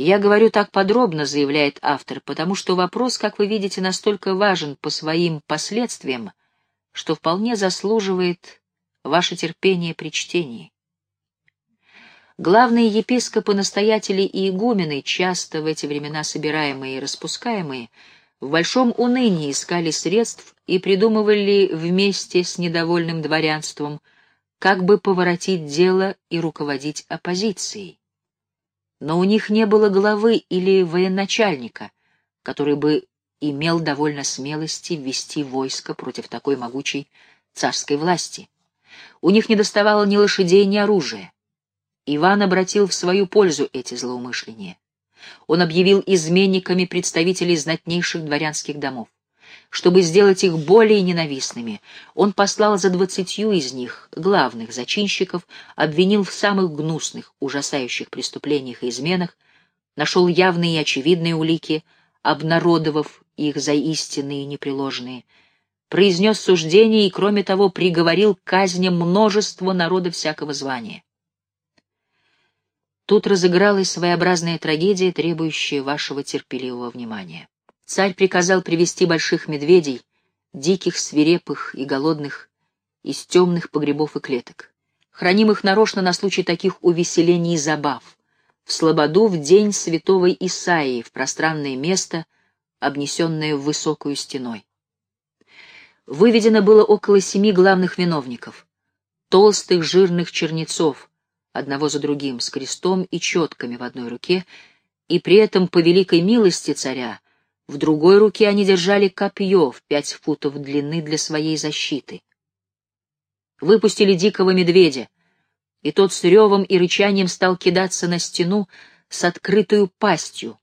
Я говорю так подробно, заявляет автор, потому что вопрос, как вы видите, настолько важен по своим последствиям, что вполне заслуживает ваше терпение при чтении. Главные епископы, настоятели и игумены, часто в эти времена собираемые и распускаемые, в большом унынии искали средств и придумывали вместе с недовольным дворянством, как бы поворотить дело и руководить оппозицией. Но у них не было главы или военачальника, который бы имел довольно смелости ввести войско против такой могучей царской власти. У них не доставало ни лошадей, ни оружия. Иван обратил в свою пользу эти злоумышления. Он объявил изменниками представителей знатнейших дворянских домов. Чтобы сделать их более ненавистными, он послал за двадцатью из них, главных зачинщиков, обвинил в самых гнусных, ужасающих преступлениях и изменах, нашел явные и очевидные улики, обнародовав их за истинные и непреложные, произнес суждение и, кроме того, приговорил к казням множество народа всякого звания. Тут разыгралась своеобразная трагедия, требующая вашего терпеливого внимания. Царь приказал привести больших медведей, диких, свирепых и голодных, из темных погребов и клеток, хранимых нарочно на случай таких увеселений и забав, в Слободу в день святого Исаии, в пространное место, обнесенное высокую стеной. Выведено было около семи главных виновников, толстых жирных чернецов, одного за другим, с крестом и четками в одной руке, и при этом по великой милости царя в другой руке они держали копье в пять футов длины для своей защиты. Выпустили дикого медведя, и тот с ревом и рычанием стал кидаться на стену с открытую пастью,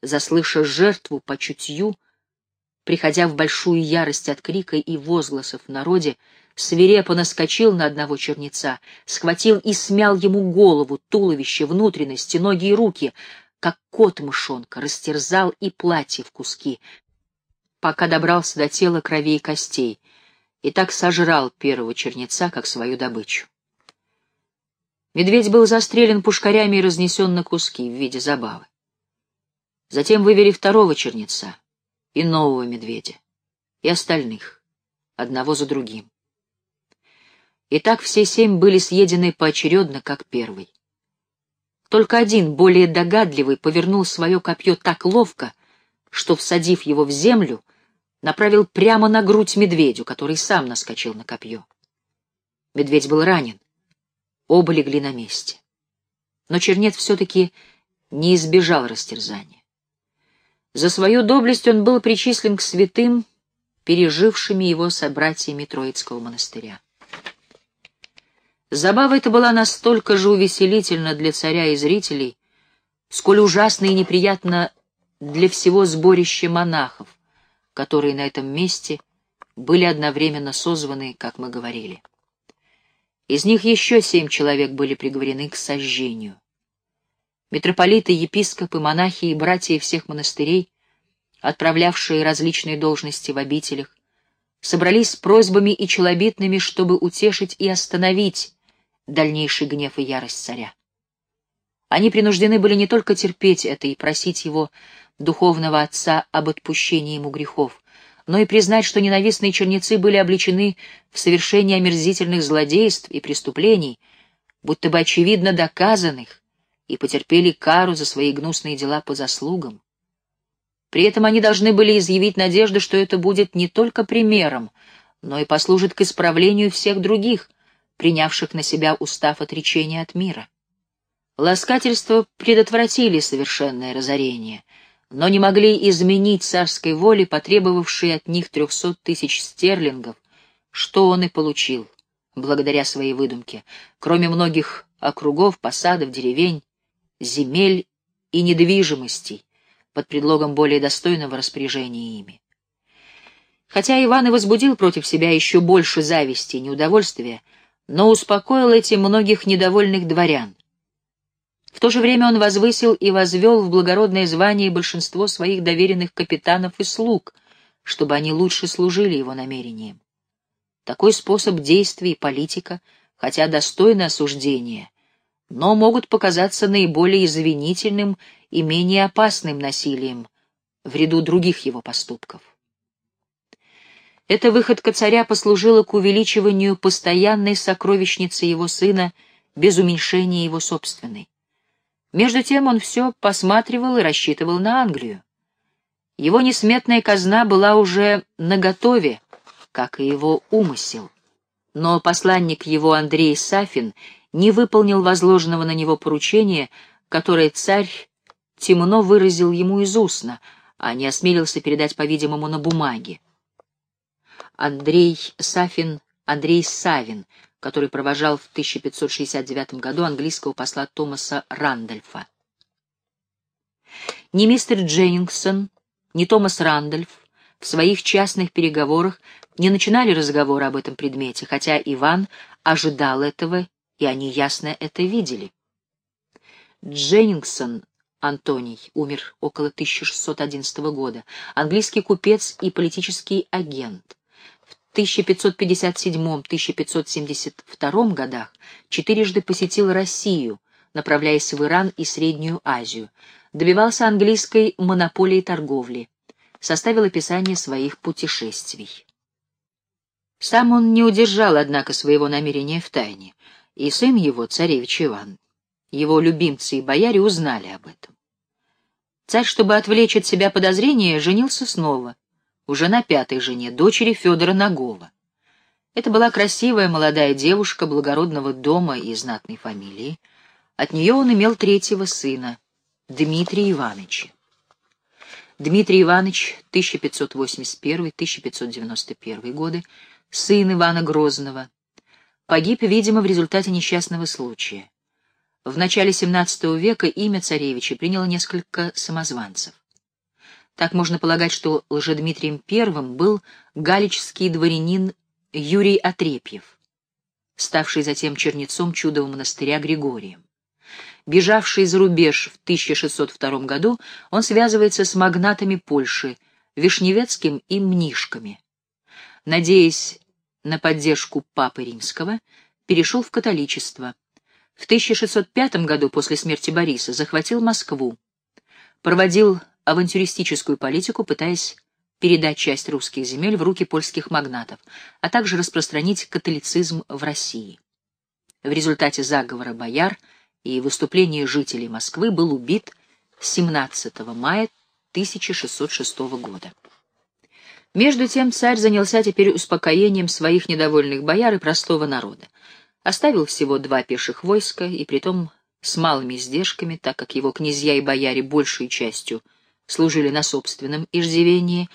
заслыша жертву по чутью, приходя в большую ярость от крика и возгласов в народе, свирепо наскочил на одного черница, схватил и смял ему голову, туловище, внутренности, ноги и руки, как кот мышонка, растерзал и платье в куски, пока добрался до тела крови и костей, и так сожрал первого черница, как свою добычу. Медведь был застрелен пушкарями и разнесен на куски в виде забавы. Затем вывели второго черница и нового медведя, и остальных, одного за другим. И так все семь были съедены поочередно, как первый. Только один, более догадливый, повернул свое копье так ловко, что, всадив его в землю, направил прямо на грудь медведю, который сам наскочил на копье. Медведь был ранен. Оба легли на месте. Но чернец все-таки не избежал растерзания. За свою доблесть он был причислен к святым, пережившими его собратьями Троицкого монастыря. Забава эта была настолько же увеселительна для царя и зрителей, сколь ужасно и неприятно для всего сборища монахов, которые на этом месте были одновременно созваны, как мы говорили. Из них еще семь человек были приговорены к сожжению. Митрополиты, епископы, монахи и братья всех монастырей, отправлявшие различные должности в обителях, собрались с просьбами и челобитными, чтобы утешить и остановить дальнейший гнев и ярость царя. Они принуждены были не только терпеть это и просить его, духовного отца, об отпущении ему грехов, но и признать, что ненавистные черницы были обличены в совершении омерзительных злодейств и преступлений, будто бы очевидно доказанных, и потерпели кару за свои гнусные дела по заслугам. При этом они должны были изъявить надежду, что это будет не только примером, но и послужит к исправлению всех других, принявших на себя устав отречения от мира. Ласкательства предотвратили совершенное разорение, но не могли изменить царской воли, потребовавшей от них трехсот тысяч стерлингов, что он и получил, благодаря своей выдумке, кроме многих округов, посадов, деревень, земель и недвижимостей, под предлогом более достойного распоряжения ими. Хотя Иван и возбудил против себя еще больше зависти и неудовольствия, но успокоил этим многих недовольных дворян. В то же время он возвысил и возвел в благородное звание большинство своих доверенных капитанов и слуг, чтобы они лучше служили его намерениям. Такой способ действий политика, хотя достойны осуждения, но могут показаться наиболее извинительным и менее опасным насилием в ряду других его поступков. Эта выходка царя послужила к увеличиванию постоянной сокровищницы его сына без уменьшения его собственной. Между тем он все посматривал и рассчитывал на Англию. Его несметная казна была уже наготове, как и его умысел. Но посланник его Андрей Сафин не выполнил возложенного на него поручения, которое царь темно выразил ему из устно, а не осмелился передать, по-видимому, на бумаге. Андрей Сафин, Андрей Савин, который провожал в 1569 году английского посла Томаса Рандольфа. Ни мистер Дженнингсон, ни Томас Рандольф в своих частных переговорах не начинали разговор об этом предмете, хотя Иван ожидал этого, и они ясно это видели. Дженнингсон Антоний умер около 1611 года, английский купец и политический агент. 1557-1572 годах четырежды посетил Россию, направляясь в Иран и Среднюю Азию, добивался английской монополии торговли, составил описание своих путешествий. Сам он не удержал, однако, своего намерения в тайне, и сын его, царевич Иван, его любимцы и бояре узнали об этом. Царь, чтобы отвлечь от себя подозрения, женился снова — уже на пятой жене, дочери Федора Нагова. Это была красивая молодая девушка благородного дома и знатной фамилии. От нее он имел третьего сына, Дмитрия Ивановича. Дмитрий Иванович, 1581-1591 годы, сын Ивана Грозного, погиб, видимо, в результате несчастного случая. В начале XVII века имя царевича приняло несколько самозванцев. Так можно полагать, что Лжедмитрием I был галичский дворянин Юрий Отрепьев, ставший затем чернецом чудового монастыря Григорием. Бежавший за рубеж в 1602 году, он связывается с магнатами Польши, Вишневецким и Мнишками. Надеясь на поддержку Папы Римского, перешел в католичество. В 1605 году, после смерти Бориса, захватил Москву, проводил авантюристическую политику, пытаясь передать часть русских земель в руки польских магнатов, а также распространить католицизм в России. В результате заговора бояр и выступления жителей Москвы был убит 17 мая 1606 года. Между тем царь занялся теперь успокоением своих недовольных бояр и простого народа. Оставил всего два пеших войска, и притом с малыми издержками, так как его князья и бояре большей частью — служили на собственном иждивении,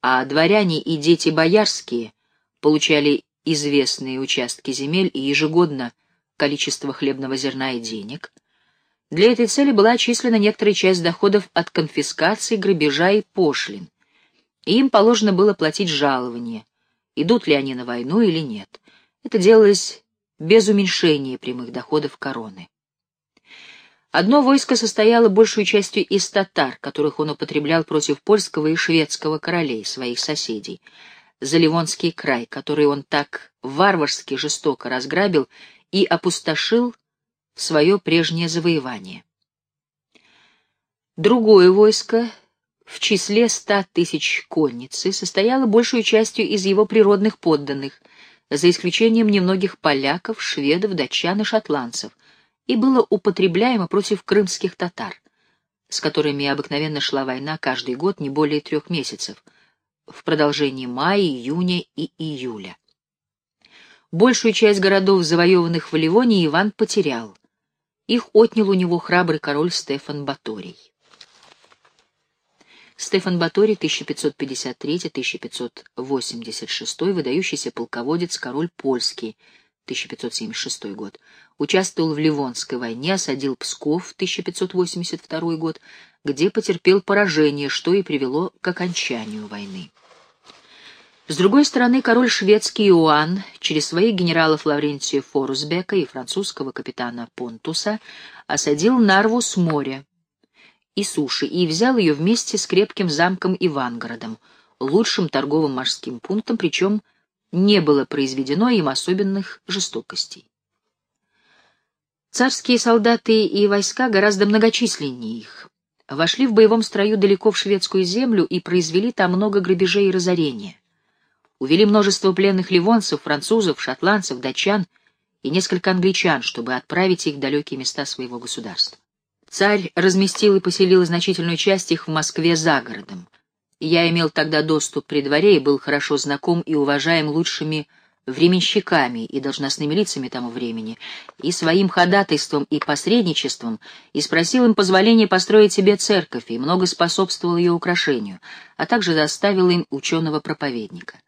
а дворяне и дети боярские получали известные участки земель и ежегодно количество хлебного зерна и денег. Для этой цели была отчислена некоторая часть доходов от конфискации, грабежа и пошлин. И им положено было платить жалование, идут ли они на войну или нет. Это делалось без уменьшения прямых доходов короны. Одно войско состояло большую частью из татар, которых он употреблял против польского и шведского королей, своих соседей. За Ливонский край, который он так варварски жестоко разграбил и опустошил в свое прежнее завоевание. Другое войско в числе ста тысяч конницы состояло большую частью из его природных подданных, за исключением немногих поляков, шведов, датчан и шотландцев — и было употребляемо против крымских татар, с которыми обыкновенно шла война каждый год не более трех месяцев, в продолжении мая, июня и июля. Большую часть городов, завоеванных в Ливонии, Иван потерял. Их отнял у него храбрый король Стефан Баторий. Стефан Баторий, 1553-1586, выдающийся полководец, король польский, 1576 год, участвовал в Ливонской войне, осадил Псков в 1582 год, где потерпел поражение, что и привело к окончанию войны. С другой стороны, король шведский Иоанн через своих генералов Лаврентия Форусбека и французского капитана Понтуса осадил Нарву с моря и суши и взял ее вместе с крепким замком Ивангородом, лучшим торговым морским пунктом, причем не было произведено им особенных жестокостей. Царские солдаты и войска гораздо многочисленнее их. вошли в боевом строю далеко в шведскую землю и произвели там много грабежей и разорения. Увели множество пленных ливонцев, французов, шотландцев, датчан и несколько англичан, чтобы отправить их в далекие места своего государства. Царь разместил и поселил значительную часть их в Москве за городом. Я имел тогда доступ при дворе и был хорошо знаком и уважаем лучшими временщиками и должностными лицами тому времени, и своим ходатайством и посредничеством, и спросил им позволения построить себе церковь, и много способствовал ее украшению, а также доставил им ученого-проповедника.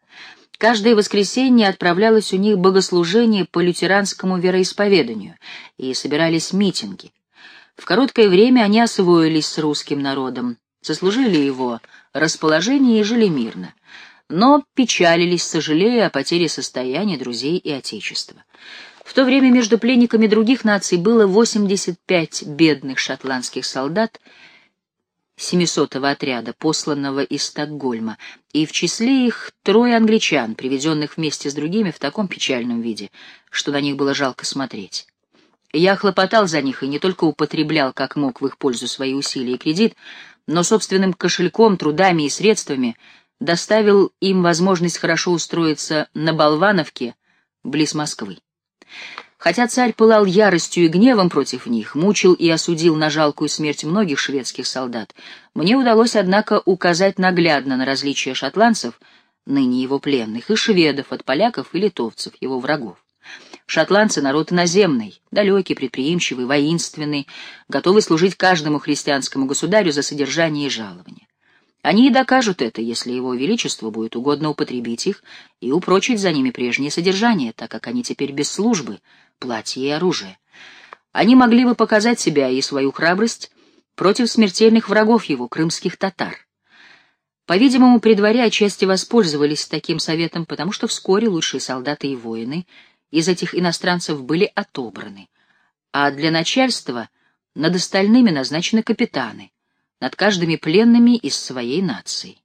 Каждое воскресенье отправлялось у них богослужение по лютеранскому вероисповеданию, и собирались митинги. В короткое время они освоились с русским народом, заслужили его расположение и жили мирно но печалились, сожалея о потере состояния друзей и отечества. В то время между пленниками других наций было 85 бедных шотландских солдат 700-го отряда, посланного из Стокгольма, и в числе их трое англичан, приведенных вместе с другими в таком печальном виде, что на них было жалко смотреть. Я хлопотал за них и не только употреблял, как мог, в их пользу свои усилия и кредит, но собственным кошельком, трудами и средствами — доставил им возможность хорошо устроиться на Болвановке, близ Москвы. Хотя царь пылал яростью и гневом против них, мучил и осудил на жалкую смерть многих шведских солдат, мне удалось, однако, указать наглядно на различия шотландцев, ныне его пленных, и шведов от поляков и литовцев, его врагов. Шотландцы — народ иноземный, далекий, предприимчивый, воинственный, готовый служить каждому христианскому государю за содержание и жалование. Они и докажут это, если его величеству будет угодно употребить их и упрочить за ними прежнее содержание, так как они теперь без службы, платья и оружия. Они могли бы показать себя и свою храбрость против смертельных врагов его, крымских татар. По-видимому, при дворе отчасти воспользовались таким советом, потому что вскоре лучшие солдаты и воины из этих иностранцев были отобраны, а для начальства над остальными назначены капитаны — над каждыми пленными из своей нации.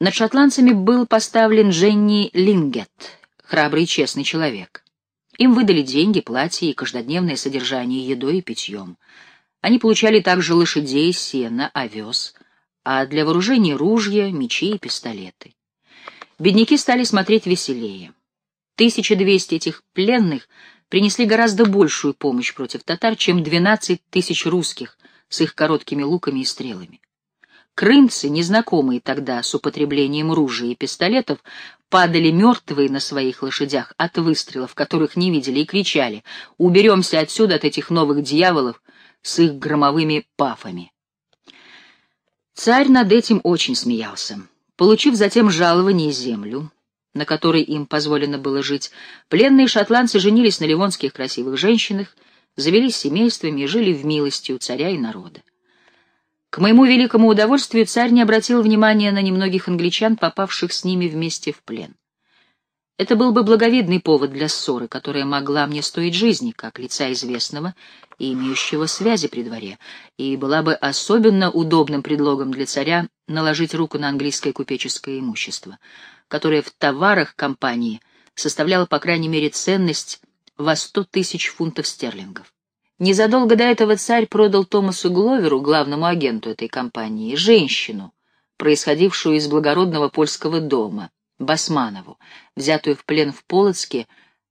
Над шотландцами был поставлен Дженни Лингет, храбрый и честный человек. Им выдали деньги, платья и каждодневное содержание едой и питьем. Они получали также лошадей, сено, овес, а для вооружения ружья, мечи и пистолеты. Бедняки стали смотреть веселее. 1200 этих пленных принесли гораздо большую помощь против татар, чем 12 тысяч русских, с их короткими луками и стрелами. Крымцы, незнакомые тогда с употреблением ружей и пистолетов, падали мертвые на своих лошадях от выстрелов, которых не видели, и кричали «Уберемся отсюда от этих новых дьяволов с их громовыми пафами». Царь над этим очень смеялся. Получив затем жалование и землю, на которой им позволено было жить, пленные шотландцы женились на ливонских красивых женщинах, завелись семействами и жили в милости у царя и народа. К моему великому удовольствию царь не обратил внимания на немногих англичан, попавших с ними вместе в плен. Это был бы благовидный повод для ссоры, которая могла мне стоить жизни, как лица известного и имеющего связи при дворе, и была бы особенно удобным предлогом для царя наложить руку на английское купеческое имущество, которое в товарах компании составляло, по крайней мере, ценность во сто тысяч фунтов стерлингов. Незадолго до этого царь продал Томасу Гловеру, главному агенту этой компании, женщину, происходившую из благородного польского дома, Басманову, взятую в плен в Полоцке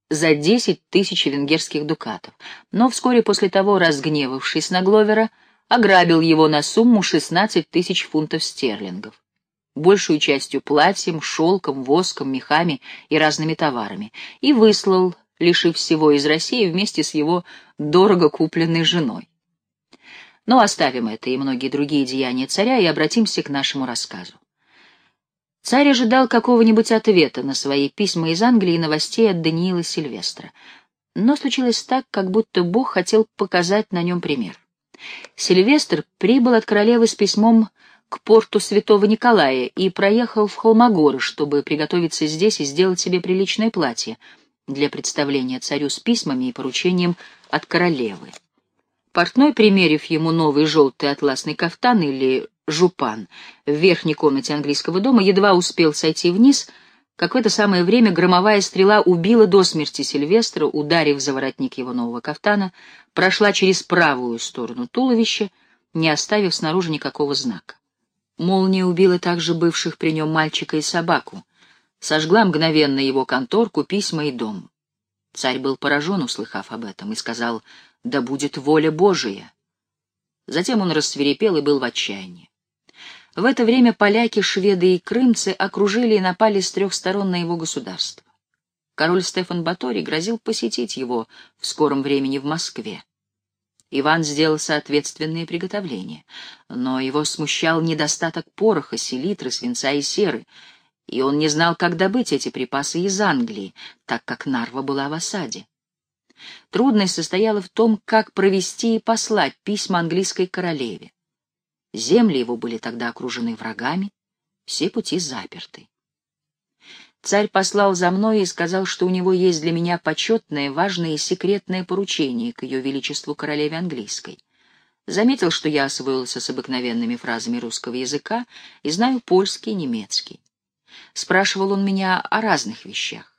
за десять тысяч венгерских дукатов, но вскоре после того, разгневавшись на Гловера, ограбил его на сумму шестнадцать тысяч фунтов стерлингов, большую частью платьем, шелком, воском, мехами и разными товарами, и выслал лишив всего из России вместе с его дорого купленной женой. Но оставим это и многие другие деяния царя и обратимся к нашему рассказу. Царь ожидал какого-нибудь ответа на свои письма из Англии и новостей от Даниила Сильвестра. Но случилось так, как будто Бог хотел показать на нем пример. Сильвестр прибыл от королевы с письмом к порту Святого Николая и проехал в Холмогоры, чтобы приготовиться здесь и сделать себе приличное платье, для представления царю с письмами и поручением от королевы. Портной, примерив ему новый желтый атласный кафтан или жупан в верхней комнате английского дома, едва успел сойти вниз, как в это самое время громовая стрела убила до смерти Сильвестра, ударив за воротник его нового кафтана, прошла через правую сторону туловища не оставив снаружи никакого знака. Молния убила также бывших при нем мальчика и собаку, сожгла мгновенно его конторку, письма и дом. Царь был поражен, услыхав об этом, и сказал, «Да будет воля Божия». Затем он рассверепел и был в отчаянии. В это время поляки, шведы и крымцы окружили и напали с трех сторон на его государство. Король Стефан Батори грозил посетить его в скором времени в Москве. Иван сделал соответственные приготовления, но его смущал недостаток пороха, селитры, свинца и серы, и он не знал, как добыть эти припасы из Англии, так как Нарва была в осаде. Трудность состояла в том, как провести и послать письма английской королеве. Земли его были тогда окружены врагами, все пути заперты. Царь послал за мной и сказал, что у него есть для меня почетное, важное и секретное поручение к ее величеству королеве английской. Заметил, что я освоился с обыкновенными фразами русского языка и знаю польский и немецкий. Спрашивал он меня о разных вещах.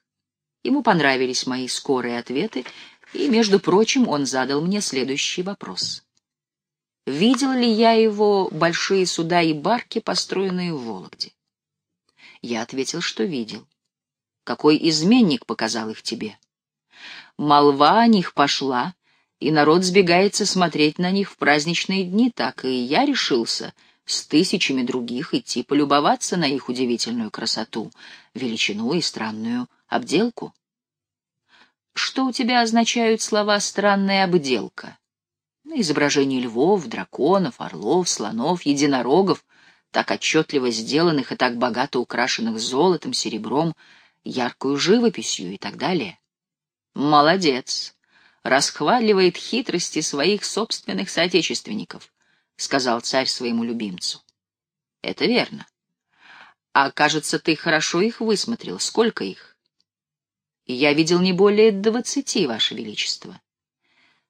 Ему понравились мои скорые ответы, и, между прочим, он задал мне следующий вопрос. Видел ли я его большие суда и барки, построенные в Вологде? Я ответил, что видел. Какой изменник показал их тебе? Молва о них пошла, и народ сбегается смотреть на них в праздничные дни, так и я решился с тысячами других идти полюбоваться на их удивительную красоту, величину и странную обделку. Что у тебя означают слова «странная обделка»? Изображения львов, драконов, орлов, слонов, единорогов, так отчетливо сделанных и так богато украшенных золотом, серебром, яркую живописью и так далее. Молодец. Расхваливает хитрости своих собственных соотечественников, сказал царь своему любимцу. Это верно. А кажется, ты хорошо их высмотрел. Сколько их? Я видел не более двадцати, Ваше Величество.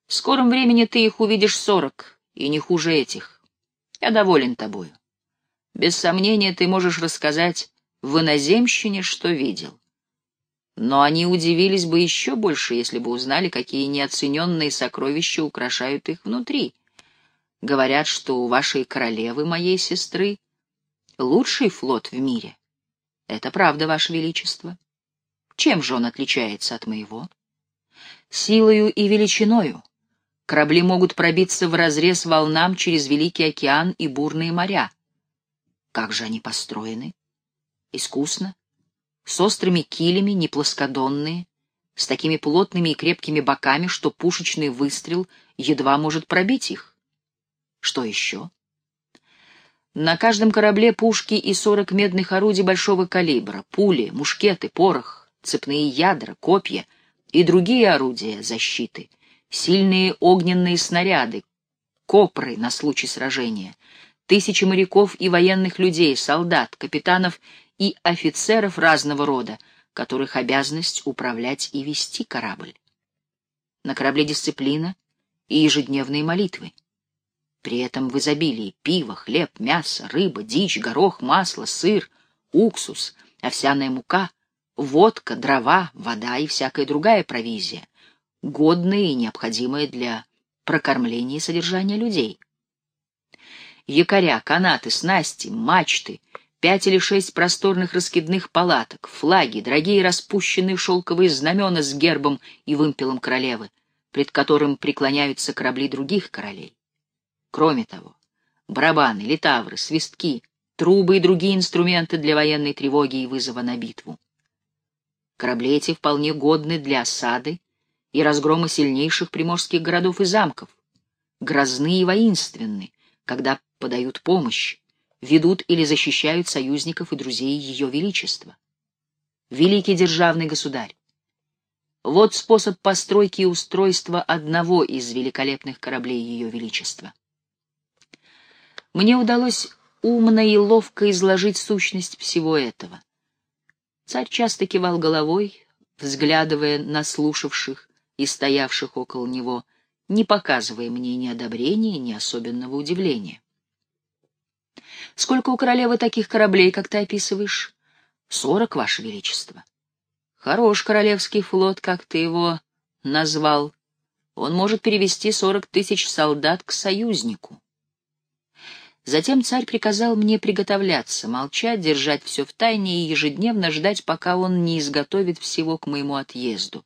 В скором времени ты их увидишь сорок, и не хуже этих. Я доволен тобою. Без сомнения, ты можешь рассказать в иноземщине, что видел. Но они удивились бы еще больше, если бы узнали, какие неоцененные сокровища украшают их внутри. Говорят, что у вашей королевы, моей сестры, лучший флот в мире. Это правда, ваше величество. Чем же он отличается от моего? Силою и величиною. Корабли могут пробиться в разрез волнам через Великий океан и бурные моря. Как же они построены? Искусно, с острыми килями, не плоскодонные, с такими плотными и крепкими боками, что пушечный выстрел едва может пробить их. Что еще? На каждом корабле пушки и сорок медных орудий большого калибра, пули, мушкеты, порох, цепные ядра, копья и другие орудия защиты, сильные огненные снаряды, копры на случай сражения, тысячи моряков и военных людей, солдат, капитанов и офицеров разного рода, которых обязанность управлять и вести корабль. На корабле дисциплина и ежедневные молитвы. При этом в изобилии пиво, хлеб, мясо, рыба, дичь, горох, масло, сыр, уксус, овсяная мука, водка, дрова, вода и всякая другая провизия, годная и необходимая для прокормления и содержания людей якоря, канаты, снасти, мачты, пять или шесть просторных раскидных палаток, флаги, дорогие распущенные шелковые знамена с гербом и вымпелом королевы, пред которым преклоняются корабли других королей. Кроме того, барабаны, литавры, свистки, трубы и другие инструменты для военной тревоги и вызова на битву. Корабли эти вполне годны для осады и разгрома сильнейших приморских городов и замков, грозны и воинственны, когда подают помощь, ведут или защищают союзников и друзей Ее Величества. Великий державный государь, вот способ постройки и устройства одного из великолепных кораблей Ее Величества. Мне удалось умно и ловко изложить сущность всего этого. Царь часто кивал головой, взглядывая на слушавших и стоявших около него, не показывая мне ни одобрения, ни особенного удивления. «Сколько у королевы таких кораблей, как ты описываешь?» «Сорок, Ваше Величество». «Хорош королевский флот, как ты его назвал. Он может перевести сорок тысяч солдат к союзнику». Затем царь приказал мне приготовляться, молчать, держать все в тайне и ежедневно ждать, пока он не изготовит всего к моему отъезду.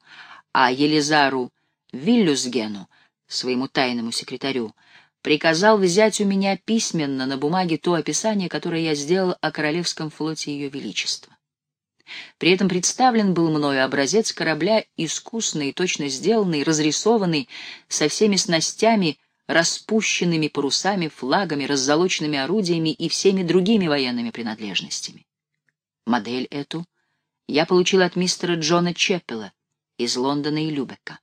А Елизару Виллюсгену, своему тайному секретарю, приказал взять у меня письменно на бумаге то описание, которое я сделал о Королевском флоте Ее Величества. При этом представлен был мною образец корабля, искусный, точно сделанный, разрисованный, со всеми снастями, распущенными парусами, флагами, раззолоченными орудиями и всеми другими военными принадлежностями. Модель эту я получил от мистера Джона Чеппела из Лондона и Любека.